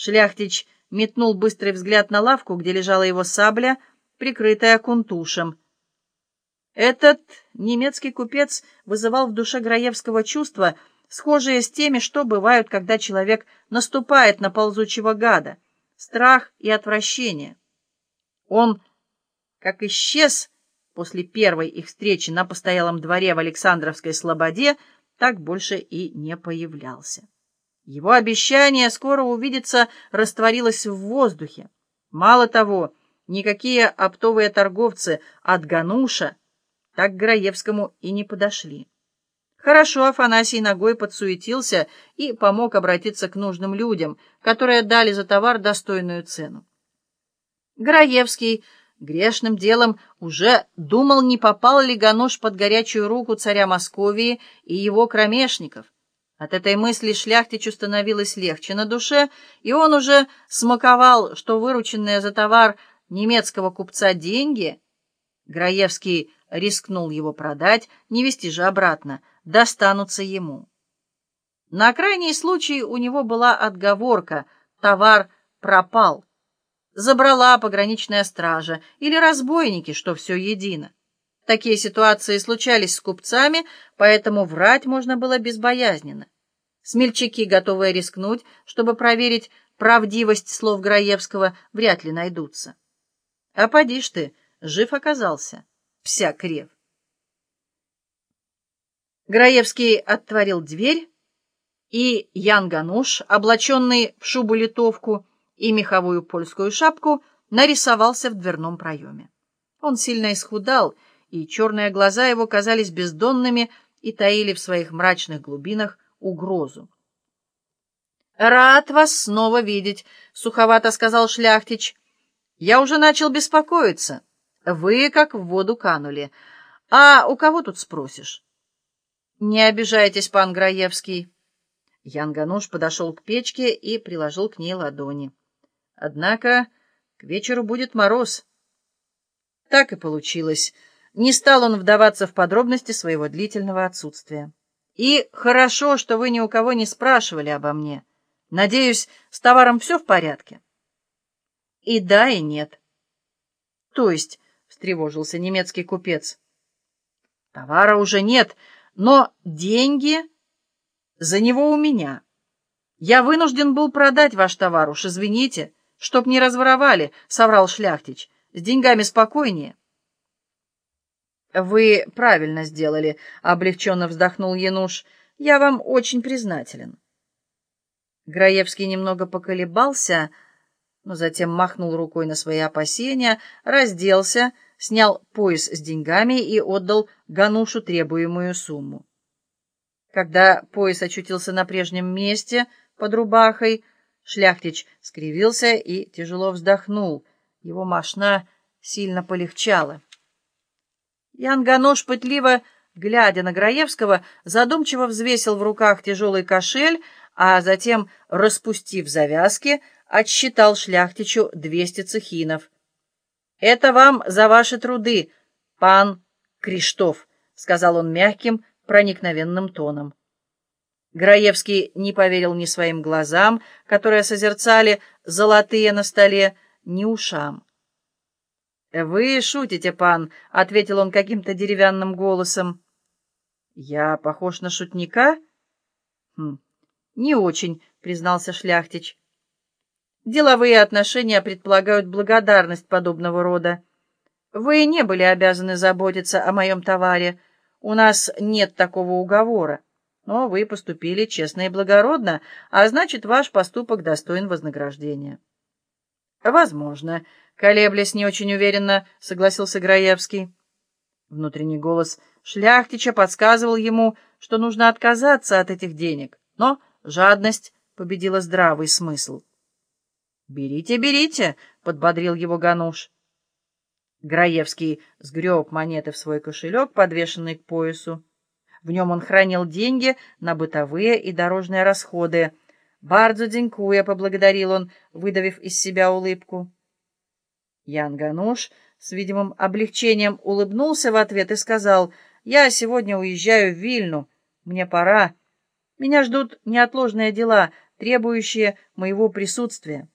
Шляхтич метнул быстрый взгляд на лавку, где лежала его сабля, прикрытая кунтушем. Этот немецкий купец вызывал в душе Граевского чувства, схожие с теми, что бывают, когда человек наступает на ползучего гада, страх и отвращение. Он, как исчез после первой их встречи на постоялом дворе в Александровской Слободе, так больше и не появлялся. Его обещание скоро увидеться растворилось в воздухе. Мало того, никакие оптовые торговцы от Гануша так к Граевскому и не подошли. Хорошо Афанасий ногой подсуетился и помог обратиться к нужным людям, которые дали за товар достойную цену. Граевский грешным делом уже думал, не попал ли Ганош под горячую руку царя Московии и его кромешников. От этой мысли шляхтичу становилось легче на душе, и он уже смаковал, что вырученные за товар немецкого купца деньги, Граевский рискнул его продать, не вести же обратно, достанутся ему. На крайний случай у него была отговорка «товар пропал». Забрала пограничная стража или разбойники, что все едино. Такие ситуации случались с купцами, поэтому врать можно было безбоязненно. Смельчаки, готовые рискнуть, чтобы проверить правдивость слов Граевского, вряд ли найдутся. А поди ж ты, жив оказался вся крев. Граевский отворил дверь, и Ян Гануш, облаченный в шубу-литовку и меховую польскую шапку, нарисовался в дверном проеме. Он сильно исхудал, и черные глаза его казались бездонными и таили в своих мрачных глубинах угрозу. «Рад вас снова видеть», — суховато сказал Шляхтич. «Я уже начал беспокоиться». Вы как в воду канули. А у кого тут спросишь? Не обижайтесь, пан Граевский. Ян Гануш подошел к печке и приложил к ней ладони. Однако к вечеру будет мороз. Так и получилось. Не стал он вдаваться в подробности своего длительного отсутствия. И хорошо, что вы ни у кого не спрашивали обо мне. Надеюсь, с товаром все в порядке? И да, и нет. То есть встревожился немецкий купец. Товара уже нет, но деньги за него у меня. Я вынужден был продать ваш товар, уж извините, чтоб не разворовали, соврал шляхтич. С деньгами спокойнее. Вы правильно сделали, облегченно вздохнул Януш. Я вам очень признателен. Граевский немного поколебался, но затем махнул рукой на свои опасения, разделся, снял пояс с деньгами и отдал Ганушу требуемую сумму. Когда пояс очутился на прежнем месте под рубахой, шляхтич скривился и тяжело вздохнул. Его мошна сильно полегчала. Ян Гануш, пытливо глядя на Граевского, задумчиво взвесил в руках тяжелый кошель, а затем, распустив завязки, отсчитал шляхтичу двести цехинов — «Это вам за ваши труды, пан Криштоф», — сказал он мягким, проникновенным тоном. Граевский не поверил ни своим глазам, которые созерцали золотые на столе, ни ушам. «Вы шутите, пан», — ответил он каким-то деревянным голосом. «Я похож на шутника?» хм, «Не очень», — признался Шляхтич. Деловые отношения предполагают благодарность подобного рода. Вы не были обязаны заботиться о моем товаре. У нас нет такого уговора. Но вы поступили честно и благородно, а значит, ваш поступок достоин вознаграждения. Возможно, колеблясь не очень уверенно, согласился Граевский. Внутренний голос Шляхтича подсказывал ему, что нужно отказаться от этих денег, но жадность победила здравый смысл. «Берите, берите!» — подбодрил его Гануш. Граевский сгреб монеты в свой кошелек, подвешенный к поясу. В нем он хранил деньги на бытовые и дорожные расходы. «Бардзо дзинькуя!» — поблагодарил он, выдавив из себя улыбку. Ян Гануш с видимым облегчением улыбнулся в ответ и сказал, «Я сегодня уезжаю в Вильну. Мне пора. Меня ждут неотложные дела. требующие моего присутствия.